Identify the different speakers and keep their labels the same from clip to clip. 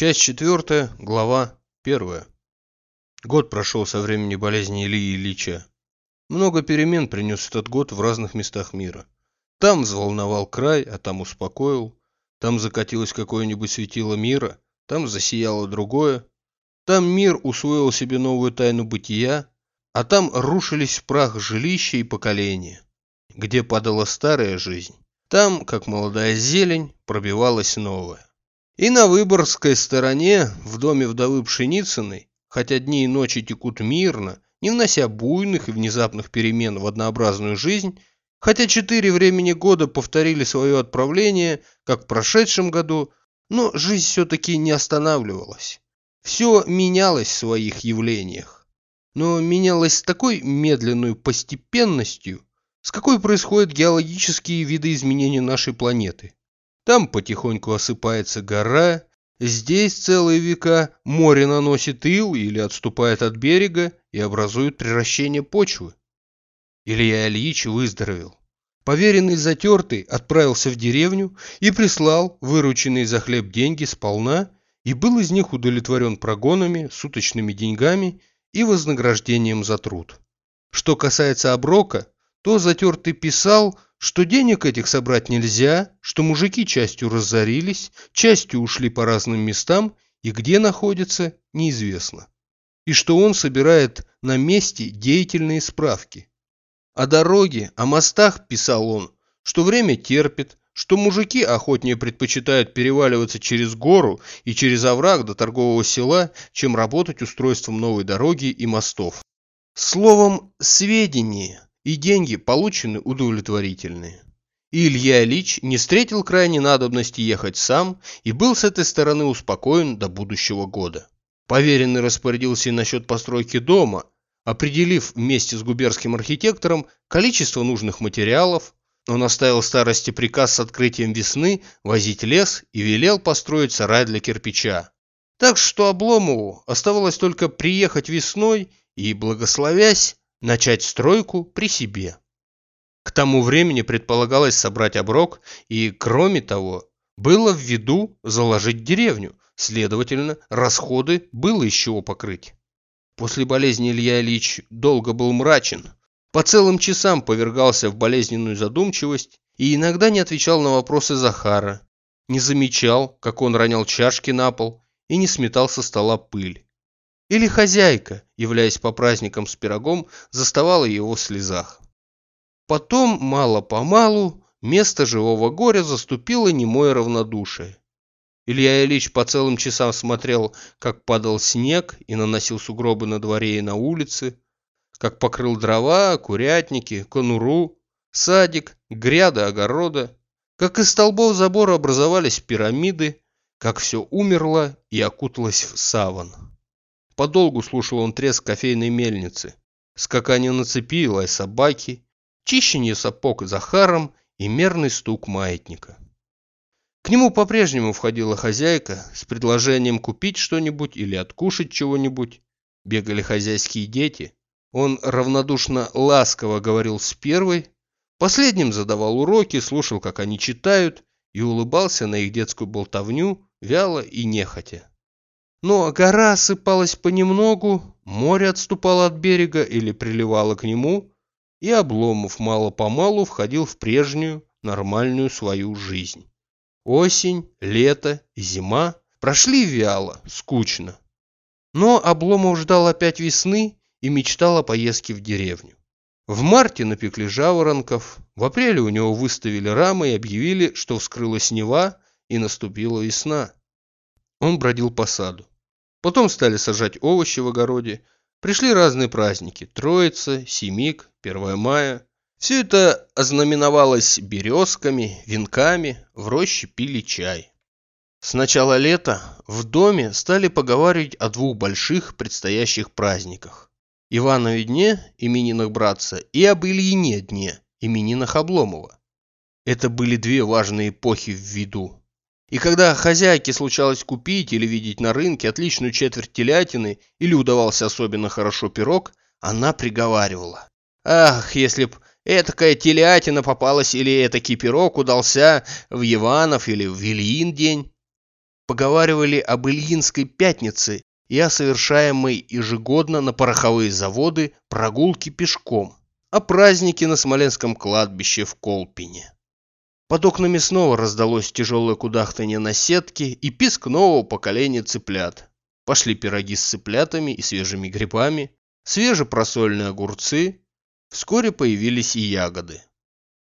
Speaker 1: Часть четвертая, глава первая. Год прошел со времени болезни Ильи Ильича. Много перемен принес этот год в разных местах мира. Там взволновал край, а там успокоил. Там закатилось какое-нибудь светило мира, там засияло другое. Там мир усвоил себе новую тайну бытия, а там рушились в прах жилища и поколения. Где падала старая жизнь, там, как молодая зелень, пробивалась новая. И на Выборгской стороне, в доме вдовы Пшеницыной, хотя дни и ночи текут мирно, не внося буйных и внезапных перемен в однообразную жизнь, хотя четыре времени года повторили свое отправление, как в прошедшем году, но жизнь все-таки не останавливалась. Все менялось в своих явлениях, но менялось с такой медленной постепенностью, с какой происходят геологические видоизменения нашей планеты. Там потихоньку осыпается гора, здесь целые века море наносит ил или отступает от берега и образует превращение почвы. Илья Ильич выздоровел. Поверенный затертый отправился в деревню и прислал вырученные за хлеб деньги сполна и был из них удовлетворен прогонами, суточными деньгами и вознаграждением за труд. Что касается оброка, то затертый писал, что денег этих собрать нельзя, что мужики частью разорились, частью ушли по разным местам и где находятся, неизвестно. И что он собирает на месте деятельные справки. О дороге, о мостах писал он, что время терпит, что мужики охотнее предпочитают переваливаться через гору и через овраг до торгового села, чем работать устройством новой дороги и мостов. Словом, сведения и деньги получены удовлетворительные. Илья Ильич не встретил крайней надобности ехать сам и был с этой стороны успокоен до будущего года. Поверенный распорядился и насчет постройки дома, определив вместе с губернским архитектором количество нужных материалов, он оставил старости приказ с открытием весны возить лес и велел построить сарай для кирпича. Так что Обломову оставалось только приехать весной и, благословясь, начать стройку при себе. К тому времени предполагалось собрать оброк и, кроме того, было в виду заложить деревню, следовательно, расходы было из чего покрыть. После болезни Илья Ильич долго был мрачен, по целым часам повергался в болезненную задумчивость и иногда не отвечал на вопросы Захара, не замечал, как он ронял чашки на пол и не сметал со стола пыль. Или хозяйка, являясь по праздникам с пирогом, заставала его в слезах. Потом, мало-помалу, место живого горя заступило немое равнодушие. Илья Ильич по целым часам смотрел, как падал снег и наносил сугробы на дворе и на улице, как покрыл дрова, курятники, конуру, садик, гряда огорода, как из столбов забора образовались пирамиды, как все умерло и окуталось в саван. Подолгу слушал он треск кофейной мельницы, скакание на цепи, лай собаки, чищение сапог Захаром и мерный стук маятника. К нему по-прежнему входила хозяйка с предложением купить что-нибудь или откушать чего-нибудь. Бегали хозяйские дети. Он равнодушно ласково говорил с первой, последним задавал уроки, слушал, как они читают, и улыбался на их детскую болтовню вяло и нехотя. Но гора осыпалась понемногу, море отступало от берега или приливало к нему, и Обломов мало-помалу входил в прежнюю, нормальную свою жизнь. Осень, лето и зима прошли вяло, скучно. Но Обломов ждал опять весны и мечтал о поездке в деревню. В марте напекли жаворонков, в апреле у него выставили рамы и объявили, что вскрылась Нева и наступила весна. Он бродил по саду. Потом стали сажать овощи в огороде. Пришли разные праздники. Троица, Семик, 1 мая. Все это ознаменовалось березками, венками, в роще пили чай. С начала лета в доме стали поговаривать о двух больших предстоящих праздниках. Иванове дне, именинах братца, и об Ильине дне, именинах Обломова. Это были две важные эпохи в виду. И когда хозяйке случалось купить или видеть на рынке отличную четверть телятины или удавался особенно хорошо пирог, она приговаривала. «Ах, если б этакая телятина попалась или этакий пирог удался в Иванов или в Ильин день!» поговаривали об Ильинской пятнице и о совершаемой ежегодно на пороховые заводы прогулке пешком, о празднике на Смоленском кладбище в Колпине. Под окнами снова раздалось тяжелое кудахтанье на сетке и писк нового поколения цыплят. Пошли пироги с цыплятами и свежими грибами, свежепросольные огурцы. Вскоре появились и ягоды.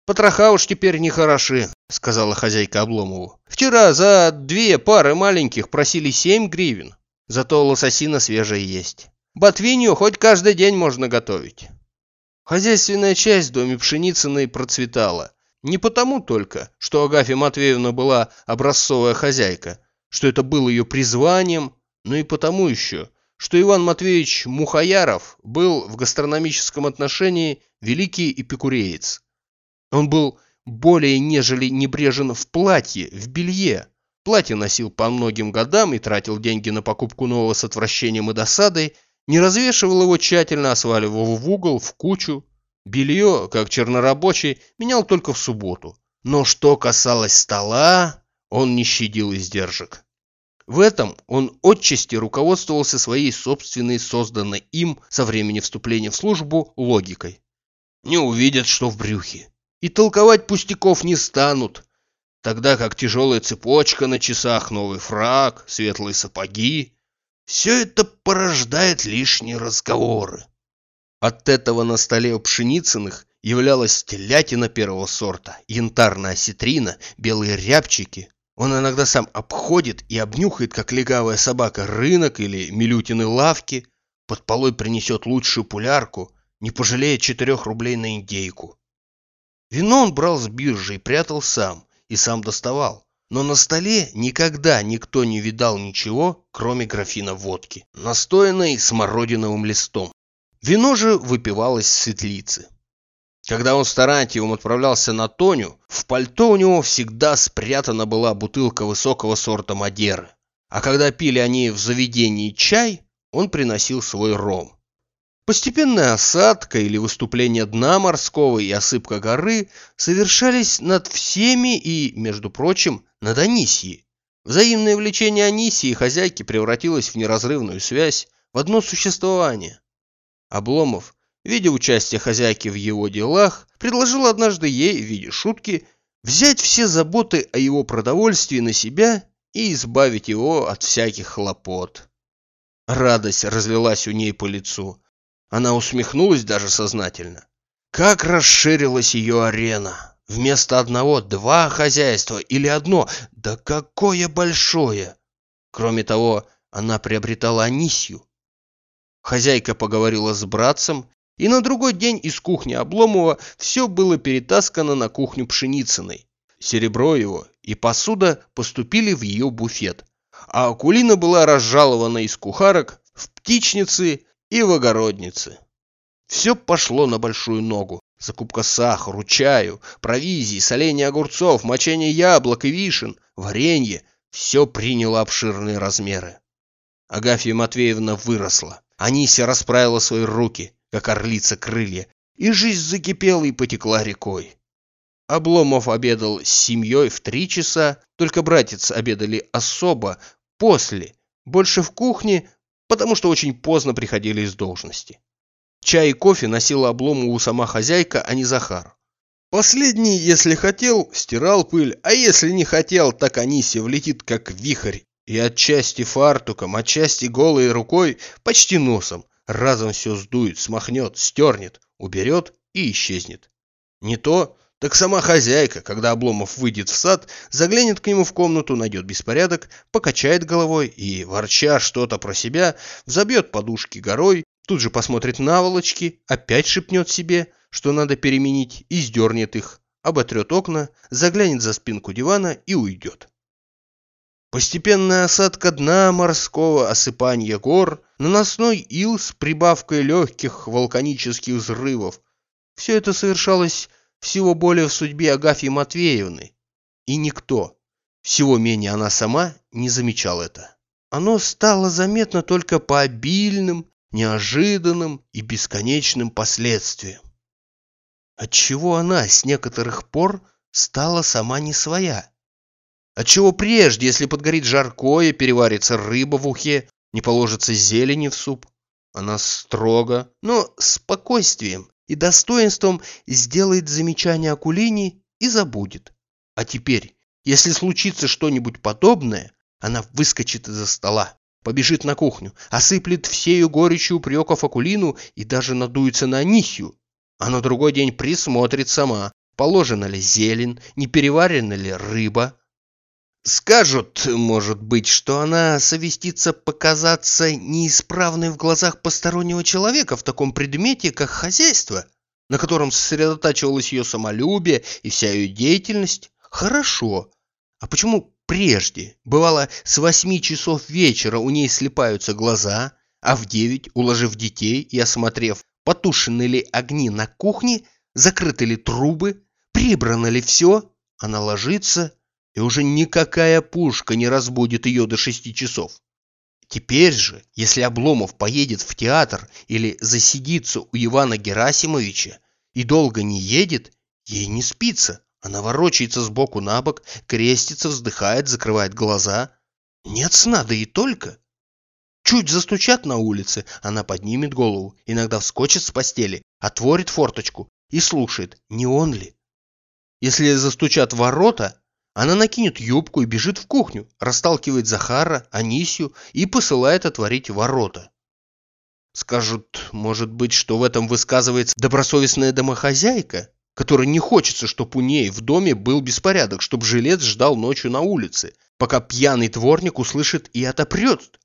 Speaker 1: «Потроха уж теперь не хороши», — сказала хозяйка Обломову. «Вчера за две пары маленьких просили семь гривен. Зато лососина свежая есть. Ботвинью хоть каждый день можно готовить». Хозяйственная часть в доме Пшеницыной процветала. Не потому только, что Агафья Матвеевна была образцовая хозяйка, что это было ее призванием, но и потому еще, что Иван Матвеевич Мухаяров был в гастрономическом отношении великий эпикуреец. Он был более нежели небрежен в платье, в белье. Платье носил по многим годам и тратил деньги на покупку нового с отвращением и досадой, не развешивал его тщательно, а сваливал в угол, в кучу, Белье, как чернорабочий, менял только в субботу. Но что касалось стола, он не щадил издержек. В этом он отчасти руководствовался своей собственной, созданной им со времени вступления в службу, логикой. Не увидят, что в брюхе. И толковать пустяков не станут. Тогда как тяжелая цепочка на часах, новый фраг, светлые сапоги. Все это порождает лишние разговоры. От этого на столе у Пшеницыных являлась телятина первого сорта, янтарная осетрина, белые рябчики. Он иногда сам обходит и обнюхает, как легавая собака, рынок или милютины лавки, под полой принесет лучшую пулярку, не пожалея четырех рублей на индейку. Вино он брал с биржи и прятал сам, и сам доставал. Но на столе никогда никто не видал ничего, кроме графина водки, настоянной смородиновым листом. Вино же выпивалось в светлице. Когда он с Тарантьевым отправлялся на Тоню, в пальто у него всегда спрятана была бутылка высокого сорта Мадеры. А когда пили они в заведении чай, он приносил свой ром. Постепенная осадка или выступление дна морского и осыпка горы совершались над всеми и, между прочим, над Анисией. Взаимное влечение Анисии и хозяйки превратилось в неразрывную связь, в одно существование. Обломов, видя участие хозяйки в его делах, предложил однажды ей в виде шутки взять все заботы о его продовольствии на себя и избавить его от всяких хлопот. Радость разлилась у ней по лицу. Она усмехнулась даже сознательно. Как расширилась ее арена! Вместо одного два хозяйства или одно, да какое большое! Кроме того, она приобретала Анисью, Хозяйка поговорила с братцем, и на другой день из кухни Обломова все было перетаскано на кухню Пшеницыной. Серебро его и посуда поступили в ее буфет, а Акулина была разжалована из кухарок в птичницы и в огородницы. Все пошло на большую ногу. Закупка сахару, чаю, провизии, соления огурцов, мочение яблок и вишен, варенье – все приняло обширные размеры. Агафья Матвеевна выросла. Анися расправила свои руки, как орлица крылья, и жизнь закипела и потекла рекой. Обломов обедал с семьей в три часа, только братец обедали особо, после, больше в кухне, потому что очень поздно приходили из должности. Чай и кофе носила Обломову сама хозяйка, а не Захар. Последний, если хотел, стирал пыль, а если не хотел, так Анисия влетит как вихрь и отчасти фартуком, отчасти голой рукой, почти носом, разом все сдует, смахнет, стернет, уберет и исчезнет. Не то, так сама хозяйка, когда Обломов выйдет в сад, заглянет к нему в комнату, найдет беспорядок, покачает головой и, ворча что-то про себя, взобьет подушки горой, тут же посмотрит наволочки, опять шепнет себе, что надо переменить, и сдернет их, оботрет окна, заглянет за спинку дивана и уйдет. Постепенная осадка дна морского, осыпание гор, наносной ил с прибавкой легких вулканических взрывов. Все это совершалось всего более в судьбе Агафьи Матвеевны. И никто, всего менее она сама, не замечал это. Оно стало заметно только по обильным, неожиданным и бесконечным последствиям. Отчего она с некоторых пор стала сама не своя. Отчего прежде, если подгорит жаркое, переварится рыба в ухе, не положится зелени в суп? Она строго, но спокойствием и достоинством сделает замечание Акулине и забудет. А теперь, если случится что-нибудь подобное, она выскочит из-за стола, побежит на кухню, осыплет всею горечью упреков Акулину и даже надуется на Анисью. А на другой день присмотрит сама, положена ли зелень, не переварена ли рыба. Скажут, может быть, что она совестится показаться неисправной в глазах постороннего человека в таком предмете, как хозяйство, на котором сосредотачивалось ее самолюбие и вся ее деятельность. Хорошо. А почему прежде? Бывало, с восьми часов вечера у ней слепаются глаза, а в девять, уложив детей и осмотрев, потушены ли огни на кухне, закрыты ли трубы, прибрано ли все, она ложится, и уже никакая пушка не разбудит ее до шести часов. Теперь же, если Обломов поедет в театр или засидится у Ивана Герасимовича и долго не едет, ей не спится. Она ворочается сбоку на бок, крестится, вздыхает, закрывает глаза. Нет сна, да и только. Чуть застучат на улице, она поднимет голову, иногда вскочит с постели, отворит форточку и слушает, не он ли. Если застучат ворота, она накинет юбку и бежит в кухню, расталкивает Захара, Анисью и посылает отворить ворота. Скажут, может быть, что в этом высказывается добросовестная домохозяйка? которой не хочется, чтобы у ней в доме был беспорядок, чтобы жилец ждал ночью на улице, пока пьяный дворник услышит и отопрет,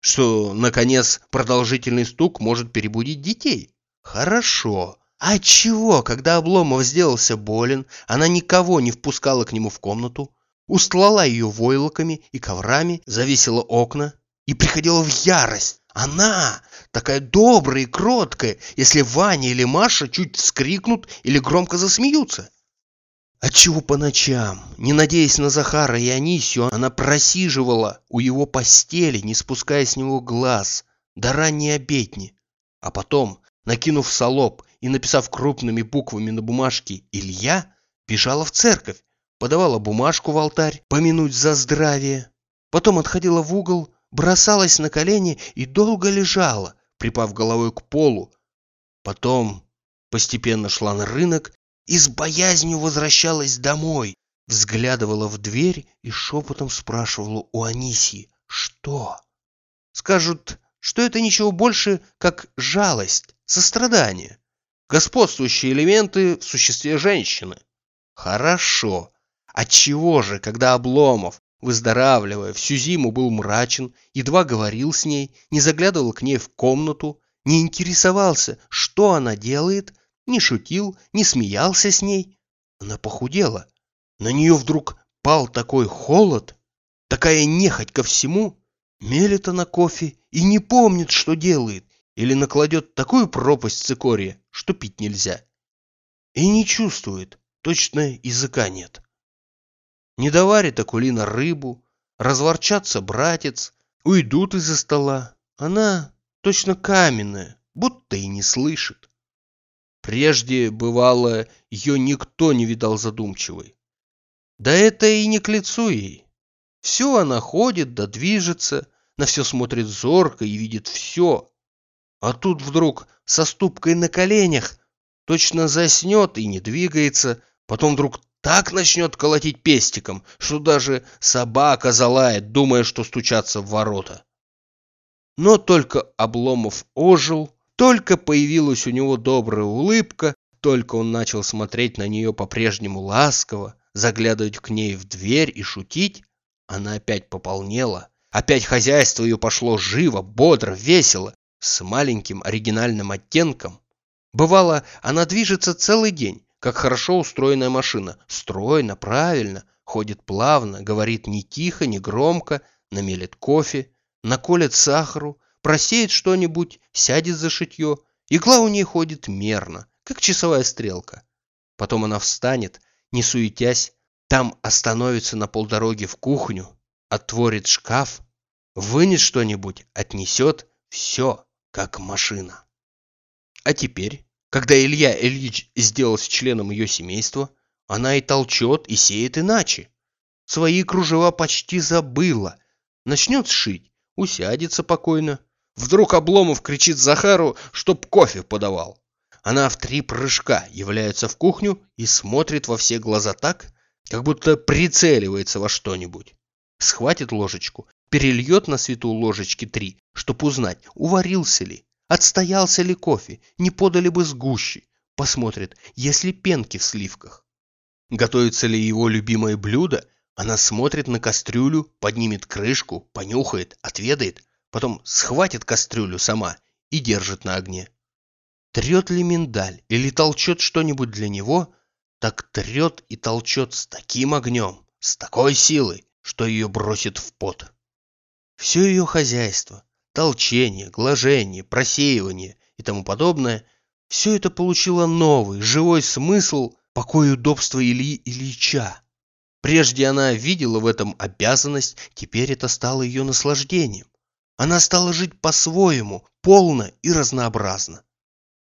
Speaker 1: что, наконец, продолжительный стук может перебудить детей. Хорошо. А чего, когда Обломов сделался болен, она никого не впускала к нему в комнату, устлала ее войлоками и коврами, завесила окна и приходила в ярость, она такая добрая и кроткая, если Ваня или Маша чуть вскрикнут или громко засмеются. Отчего по ночам, не надеясь на Захара и Анисию, она просиживала у его постели, не спуская с него глаз, до ранней обедни. А потом, накинув солоб и написав крупными буквами на бумажке «Илья», бежала в церковь, подавала бумажку в алтарь, помянуть за здравие. Потом отходила в угол, бросалась на колени и долго лежала, припав головой к полу. Потом постепенно шла на рынок и с боязнью возвращалась домой, взглядывала в дверь и шепотом спрашивала у Анисии «Что?». Скажут, что это ничего больше, как жалость, сострадание, господствующие элементы в существе женщины. Хорошо. Отчего же, когда Обломов Выздоравливая, всю зиму был мрачен, едва говорил с ней, не заглядывал к ней в комнату, не интересовался, что она делает, не шутил, не смеялся с ней. Она похудела. На нее вдруг пал такой холод, такая нехоть ко всему. Мелит она кофе и не помнит, что делает, или накладет такую пропасть цикория, что пить нельзя. И не чувствует, точно языка нет. Не доварит Акулина рыбу, разворчатся братец, уйдут из-за стола. Она точно каменная, будто и не слышит. Прежде, бывало, ее никто не видал задумчивой. Да это и не к лицу ей. Все она ходит да движется, на все смотрит зорко и видит все. А тут вдруг со ступкой на коленях точно заснет и не двигается, потом вдруг так начнет колотить пестиком, что даже собака залает, думая, что стучаться в ворота. Но только Обломов ожил, только появилась у него добрая улыбка, только он начал смотреть на нее по-прежнему ласково, заглядывать к ней в дверь и шутить, она опять пополнела. Опять хозяйство ее пошло живо, бодро, весело, с маленьким оригинальным оттенком. Бывало, она движется целый день, как хорошо устроенная машина. Стройно, правильно, ходит плавно, говорит не тихо, не громко, намелит кофе, наколет сахару, просеет что-нибудь, сядет за шитье. Игла у ней ходит мерно, как часовая стрелка. Потом она встанет, не суетясь, там остановится на полдороги в кухню, отворит шкаф, вынет что-нибудь, отнесет, все как машина. А теперь когда Илья Ильич сделался членом ее семейства, она и толчет, и сеет иначе. свои кружева почти забыла. Начнет шить, усядется покойно. Вдруг Обломов кричит Захару, чтоб кофе подавал. Она в три прыжка является в кухню и смотрит во все глаза так, как будто прицеливается во что-нибудь. Схватит ложечку, перельет на свету ложечки три, чтоб узнать, уварился ли, отстоялся ли кофе, не подали бы сгущи. Посмотрит, есть ли пенки в сливках. Готовится ли его любимое блюдо, она смотрит на кастрюлю, поднимет крышку, понюхает, отведает, потом схватит кастрюлю сама и держит на огне. Трет ли миндаль или толчет что-нибудь для него, так трет и толчет с таким огнем, с такой силой, что ее бросит в пот. Все ее хозяйство, толчение, глажение, просеивание и тому подобное, все это получило новый, живой смысл, покой удобства Ильи Ильича. Прежде она видела в этом обязанность, теперь это стало ее наслаждением. Она стала жить по-своему, полно и разнообразно.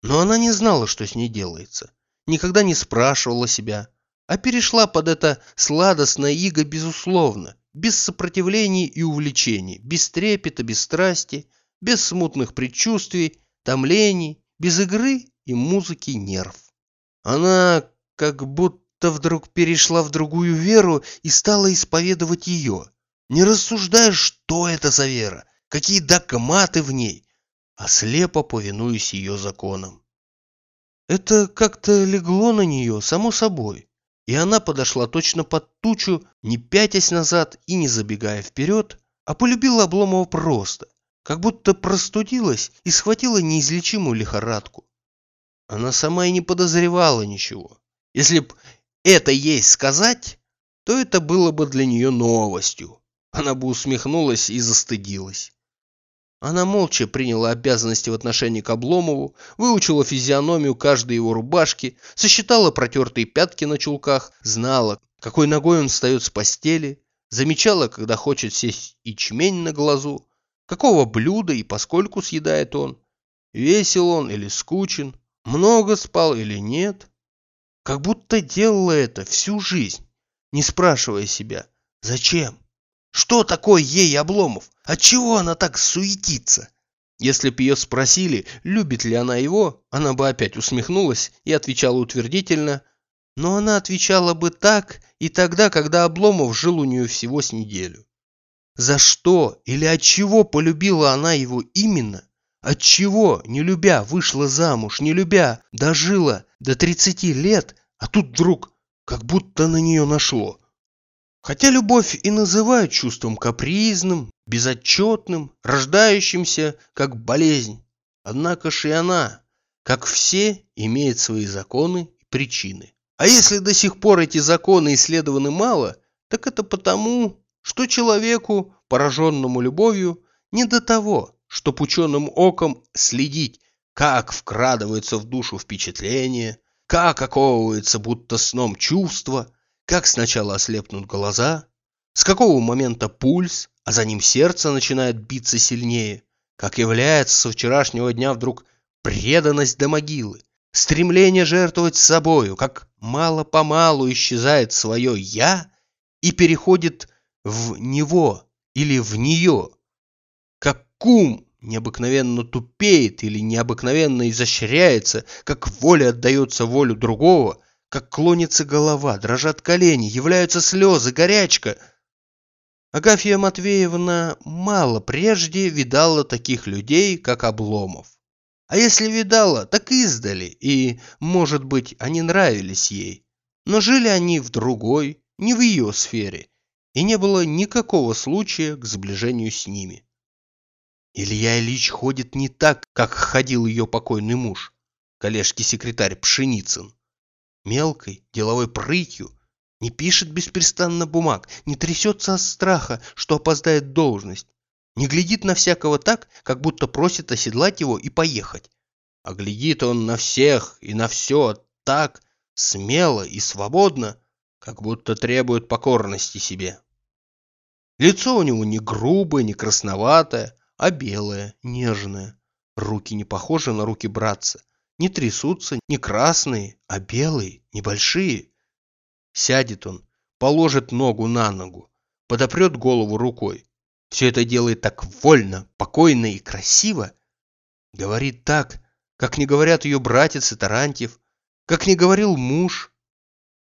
Speaker 1: Но она не знала, что с ней делается, никогда не спрашивала себя, а перешла под это сладостное иго безусловно, без сопротивлений и увлечений, без трепета, без страсти, без смутных предчувствий, томлений, без игры и музыки нерв. Она как будто вдруг перешла в другую веру и стала исповедовать ее, не рассуждая, что это за вера, какие догматы в ней, а слепо повинуясь ее законам. Это как-то легло на нее само собой, и она подошла точно под тучу, не пятясь назад и не забегая вперед, а полюбила Обломова просто, как будто простудилась и схватила неизлечимую лихорадку. Она сама и не подозревала ничего. Если б это ей сказать, то это было бы для нее новостью. Она бы усмехнулась и застыдилась. Она молча приняла обязанности в отношении к Обломову, выучила физиономию каждой его рубашки, сосчитала протертые пятки на чулках, знала, какой ногой он встает с постели, замечала, когда хочет сесть ячмень на глазу, какого блюда и поскольку съедает он, весел он или скучен, много спал или нет. Как будто делала это всю жизнь, не спрашивая себя, зачем. Что такое ей Обломов? Отчего она так суетится? Если б ее спросили, любит ли она его, она бы опять усмехнулась и отвечала утвердительно, но она отвечала бы так и тогда, когда Обломов жил у нее всего с неделю. За что или от чего полюбила она его именно? От чего, не любя, вышла замуж, не любя, дожила до 30 лет, а тут вдруг как будто на нее нашло. Хотя любовь и называют чувством капризным, безотчетным, рождающимся как болезнь, однако ж и она, как все, имеет свои законы и причины. А если до сих пор эти законы исследованы мало, так это потому, что человеку, пораженному любовью, не до того, чтоб ученым оком следить, как вкрадывается в душу впечатление, как оковывается будто сном чувства – как сначала ослепнут глаза, с какого момента пульс, а за ним сердце начинает биться сильнее, как является со вчерашнего дня вдруг преданность до могилы, стремление жертвовать собою, как мало-помалу исчезает свое «я» и переходит в него или в нее, как кум необыкновенно тупеет или необыкновенно изощряется, как воля отдается волю другого – как клонится голова, дрожат колени, являются слезы, горячка. Агафья Матвеевна мало прежде видала таких людей, как Обломов. А если видала, так издали, и, может быть, они нравились ей. Но жили они в другой, не в ее сфере, и не было никакого случая к сближению с ними. Илья Ильич ходит не так, как ходил ее покойный муж, коллежский-секретарь Пшеницын мелкой, деловой прытью, не пишет беспрестанно бумаг, не трясется от страха, что опоздает должность, не глядит на всякого так, как будто просит оседлать его и поехать. А глядит он на всех и на все так, смело и свободно, как будто требует покорности себе. Лицо у него не грубое, не красноватое, а белое, нежное. Руки не похожи на руки братца, не трясутся, не красные, а белые, небольшие. Сядет он, положит ногу на ногу, подопрет голову рукой. Все это делает так вольно, покойно и красиво. Говорит так, как не говорят ее братец и Тарантьев, как не говорил муж.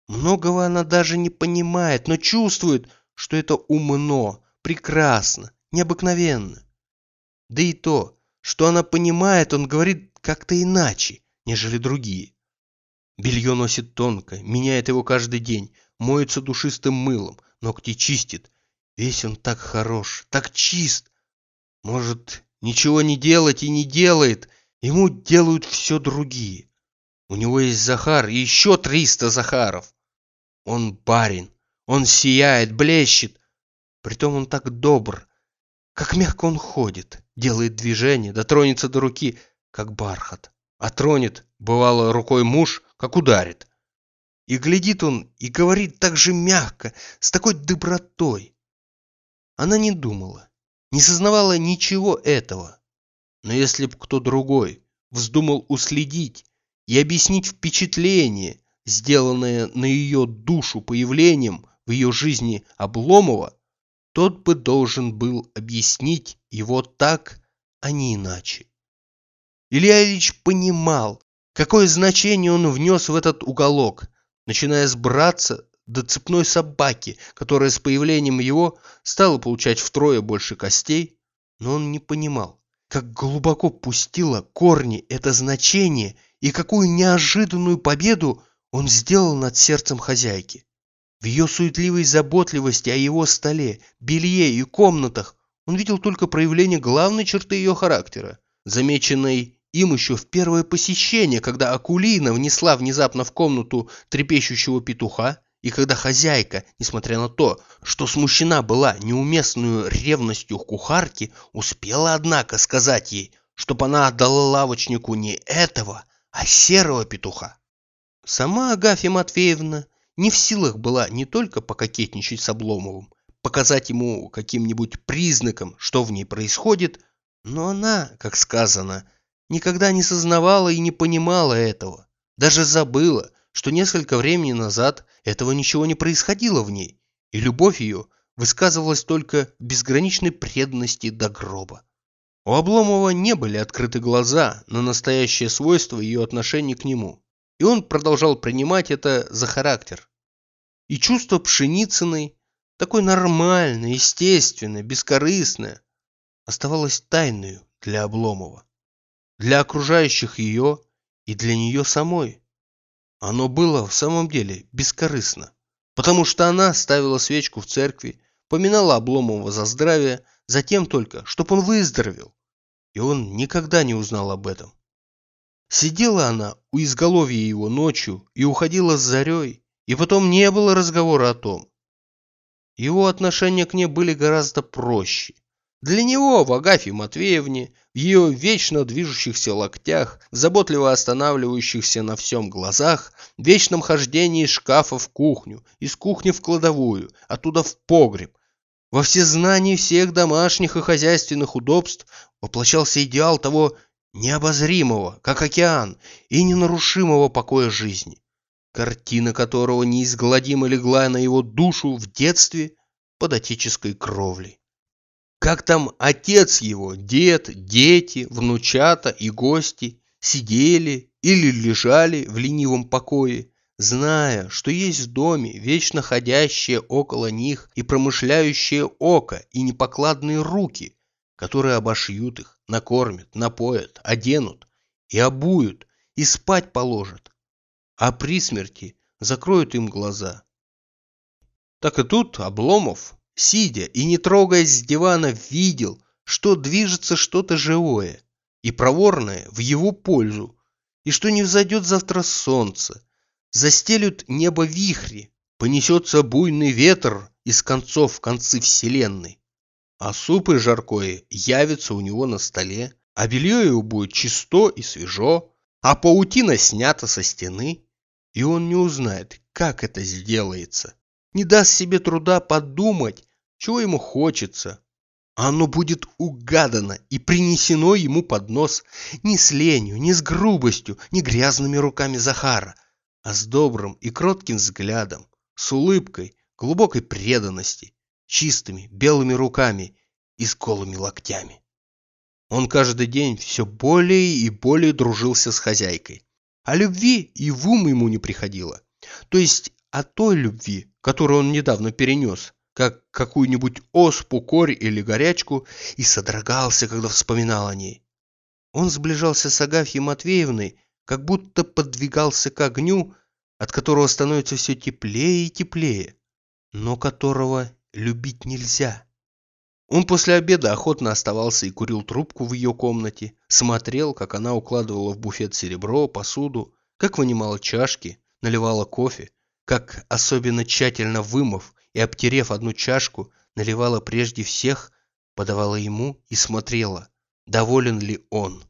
Speaker 1: Многого она даже не понимает, но чувствует, что это умно, прекрасно, необыкновенно. Да и то, что она понимает, он говорит как-то иначе, нежели другие. Белье носит тонко, меняет его каждый день, моется душистым мылом, ногти чистит. Весь он так хорош, так чист. Может, ничего не делать и не делает, ему делают все другие. У него есть Захар и еще триста Захаров. Он барин, он сияет, блещет. Притом он так добр, как мягко он ходит, делает движение, дотронется до руки, как бархат. А тронет, бывало, рукой муж, как ударит. И глядит он и говорит так же мягко, с такой добротой. Она не думала, не сознавала ничего этого. Но если б кто другой вздумал уследить и объяснить впечатление, сделанное на ее душу появлением в ее жизни Обломова, тот бы должен был объяснить его так, а не иначе. Илья Ильич понимал, какое значение он внес в этот уголок, начиная с братца до цепной собаки, которая с появлением его стала получать втрое больше костей, но он не понимал, как глубоко пустило корни это значение и какую неожиданную победу он сделал над сердцем хозяйки. В ее суетливой заботливости о его столе, белье и комнатах он видел только проявление главной черты ее характера, замеченной им еще в первое посещение, когда Акулина внесла внезапно в комнату трепещущего петуха, и когда хозяйка, несмотря на то, что смущена была неуместную ревностью кухарки, успела, однако, сказать ей, чтобы она отдала лавочнику не этого, а серого петуха. Сама Агафья Матвеевна не в силах была не только пококетничать с Обломовым, показать ему каким-нибудь признаком, что в ней происходит, но она, как сказано, никогда не сознавала и не понимала этого, даже забыла, что несколько времени назад этого ничего не происходило в ней, и любовь ее высказывалась только в безграничной преданности до гроба. У Обломова не были открыты глаза на настоящее свойство ее отношения к нему и он продолжал принимать это за характер. И чувство Пшеницыной, такое нормальное, естественное, бескорыстное, оставалось тайной для Обломова, для окружающих ее и для нее самой. Оно было в самом деле бескорыстно, потому что она ставила свечку в церкви, поминала Обломова за здравие, затем только, чтоб он выздоровел, и он никогда не узнал об этом. Сидела она у изголовья его ночью и уходила с зарей, и потом не было разговора о том. Его отношения к ней были гораздо проще. Для него в Агафье Матвеевне, в ее вечно движущихся локтях, заботливо останавливающихся на всем глазах, в вечном хождении из шкафа в кухню, из кухни в кладовую, оттуда в погреб, во всезнании всех домашних и хозяйственных удобств воплощался идеал того необозримого, как океан, и ненарушимого покоя жизни, картина которого неизгладимо легла на его душу в детстве под отеческой кровлей. Как там отец его, дед, дети, внучата и гости сидели или лежали в ленивом покое, зная, что есть в доме вечно ходящее около них и промышляющее око и непокладные руки, которые обошьют их, накормят, напоят, оденут и обуют, и спать положат, а при смерти закроют им глаза. Так и тут Обломов, сидя и не трогаясь с дивана, видел, что движется что-то живое и проворное в его пользу, и что не взойдет завтра солнце, застелют небо вихри, понесется буйный ветер из концов в концы вселенной, а суп и жаркое явится у него на столе, а белье его будет чисто и свежо, а паутина снята со стены, и он не узнает, как это сделается, не даст себе труда подумать, чего ему хочется. Оно будет угадано и принесено ему под нос не с ленью, не с грубостью, не грязными руками Захара, а с добрым и кротким взглядом, с улыбкой, глубокой преданности, чистыми белыми руками и с голыми локтями. Он каждый день все более и более дружился с хозяйкой. А любви и в ум ему не приходило. То есть о той любви, которую он недавно перенес, как какую-нибудь оспу, корь или горячку, и содрогался, когда вспоминал о ней. Он сближался с Агафьей Матвеевной, как будто подвигался к огню, от которого становится все теплее и теплее, но которого любить нельзя. Он после обеда охотно оставался и курил трубку в ее комнате, смотрел, как она укладывала в буфет серебро, посуду, как вынимала чашки, наливала кофе, как, особенно тщательно вымыв и обтерев одну чашку, наливала прежде всех, подавала ему и смотрела, доволен ли он.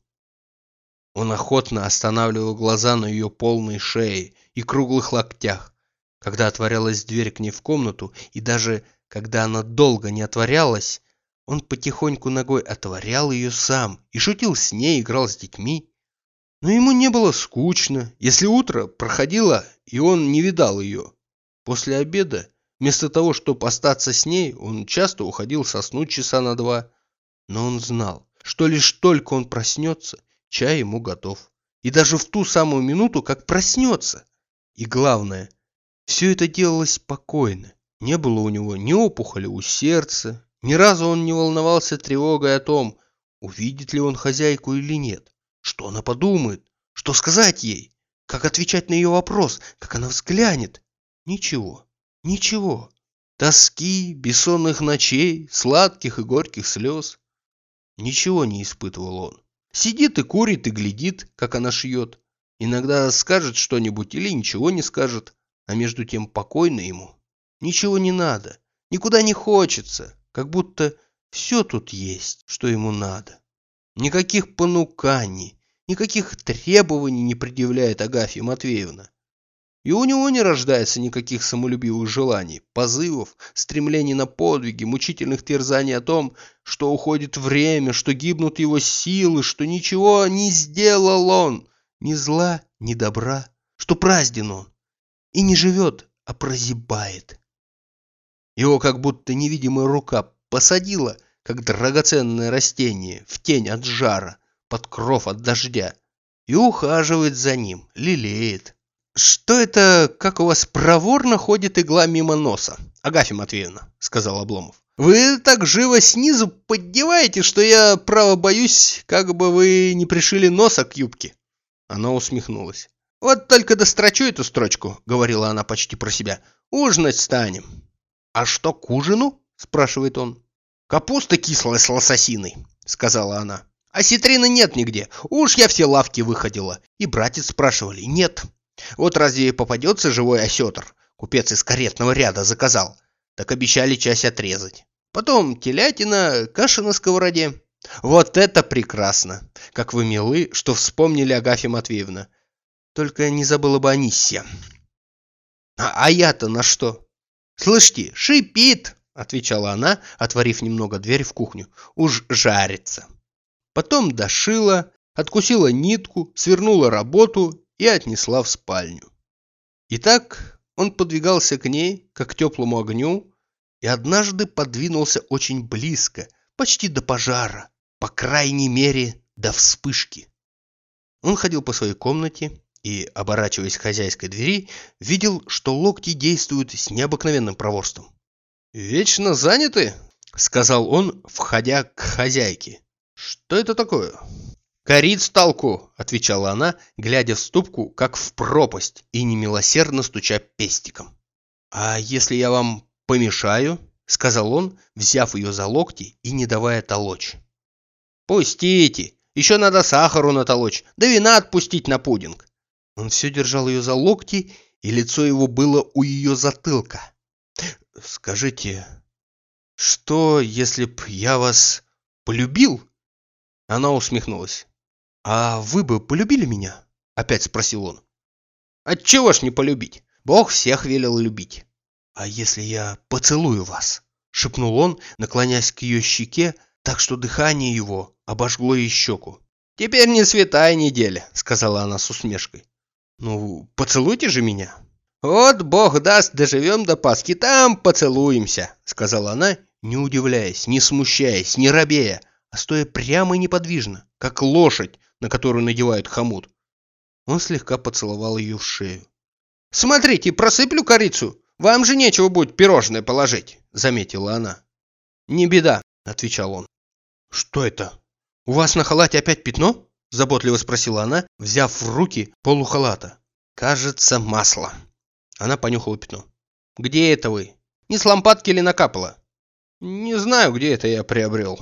Speaker 1: Он охотно останавливал глаза на ее полной шее и круглых локтях, когда отворялась дверь к ней в комнату, и даже когда она долго не отворялась, он потихоньку ногой отворял ее сам и шутил с ней, играл с детьми. Но ему не было скучно, если утро проходило, и он не видал ее. После обеда Вместо того, чтобы остаться с ней, он часто уходил соснуть часа на два. Но он знал, что лишь только он проснется, чай ему готов. И даже в ту самую минуту, как проснется. И главное, все это делалось спокойно. Не было у него ни опухоли у сердца, ни разу он не волновался тревогой о том, увидит ли он хозяйку или нет, что она подумает, что сказать ей, как отвечать на ее вопрос, как она взглянет. Ничего. Ничего. Тоски, бессонных ночей, сладких и горьких слез. Ничего не испытывал он. Сидит и курит и глядит, как она шьет. Иногда скажет что-нибудь или ничего не скажет, а между тем покойно ему. Ничего не надо, никуда не хочется, как будто все тут есть, что ему надо. Никаких понуканий, никаких требований не предъявляет Агафья Матвеевна. И у него не рождается никаких самолюбивых желаний, позывов, стремлений на подвиги, мучительных терзаний о том, что уходит время, что гибнут его силы, что ничего не сделал он, ни зла, ни добра, что празден он, и не живет, а прозябает. Его как будто невидимая рука посадила, как драгоценное растение, в тень от жара, под кров от дождя, и ухаживает за ним, лелеет. «Что это, как у вас проворно ходит игла мимо носа, Агафья Матвеевна?» — сказал Обломов. «Вы так живо снизу поддеваете, что я, право, боюсь, как бы вы не пришили носа к юбке». Она усмехнулась. «Вот только дострочу эту строчку», — говорила она почти про себя. «Ужинать станем». «А что к ужину?» — спрашивает он. «Капуста кислая с лососиной», — сказала она. «А ситрины нет нигде. Уж я все лавки выходила. И братец спрашивали. Нет. Вот разве попадется живой осетр? Купец из каретного ряда заказал. Так обещали часть отрезать. Потом телятина, каша на сковороде. Вот это прекрасно! Как вы милы, что вспомнили Агафья Матвеевна. Только не забыла бы Анисия. А, а я-то на что? Слышите, шипит, отвечала она, отворив немного дверь в кухню. Уж жарится. Потом дошила, откусила нитку, свернула работу и отнесла в спальню. Итак, он подвигался к ней, как к теплому огню, и однажды подвинулся очень близко, почти до пожара, по крайней мере, до вспышки. Он ходил по своей комнате и, оборачиваясь к хозяйской двери, видел, что локти действуют с необыкновенным проворством. «Вечно заняты?» — сказал он, входя к хозяйке. «Что это такое?» «Корит с толку!» — отвечала она, глядя в ступку, как в пропасть, и немилосердно стуча пестиком. «А если я вам помешаю?» — сказал он, взяв ее за локти и не давая толочь. «Пустите! Еще надо сахару натолочь, да вина отпустить на пудинг!» Он все держал ее за локти, и лицо его было у ее затылка. «Скажите, что, если б я вас полюбил?» Она усмехнулась. «А вы бы полюбили меня?» — опять спросил он. «Отчего ж не полюбить? Бог всех велел любить». «А если я поцелую вас?» — шепнул он, наклоняясь к ее щеке, так что дыхание его обожгло ей щеку. «Теперь не святая неделя», — сказала она с усмешкой. «Ну, поцелуйте же меня». «Вот бог даст, доживем до Пасхи, там поцелуемся», — сказала она, не удивляясь, не смущаясь, не робея, а стоя прямо и неподвижно, как лошадь, на которую надевают хомут. Он слегка поцеловал ее в шею. «Смотрите, просыплю корицу. Вам же нечего будет пирожное положить», — заметила она. «Не беда», — отвечал он. «Что это? У вас на халате опять пятно?» — заботливо спросила она, взяв в руки полухалата. «Кажется, масло». Она понюхала пятно. «Где это вы? Не с лампадки ли накапало?» «Не знаю, где это я приобрел».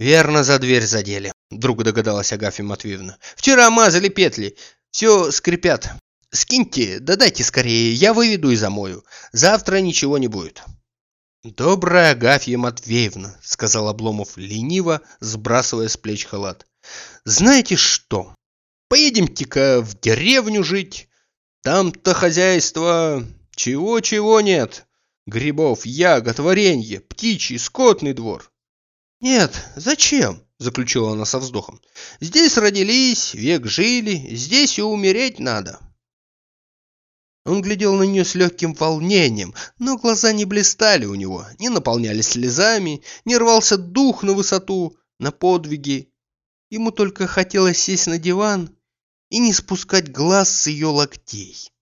Speaker 1: «Верно, за дверь задели», — вдруг догадалась Агафья Матвеевна. «Вчера мазали петли. Все скрипят. Скиньте, да дайте скорее, я выведу и замою. Завтра ничего не будет». «Добрая Агафья Матвеевна», — сказал Обломов лениво, сбрасывая с плеч халат. «Знаете что? Поедемте-ка в деревню жить. Там-то хозяйство чего-чего нет. Грибов, ягод, варенье, птичий, скотный двор. Нет, зачем? Заключила она со вздохом. Здесь родились, век жили, здесь и умереть надо. Он глядел на нее с легким волнением, но глаза не блистали у него, не наполнялись слезами, не рвался дух на высоту, на подвиги. Ему только хотелось сесть на диван и не спускать глаз с ее локтей.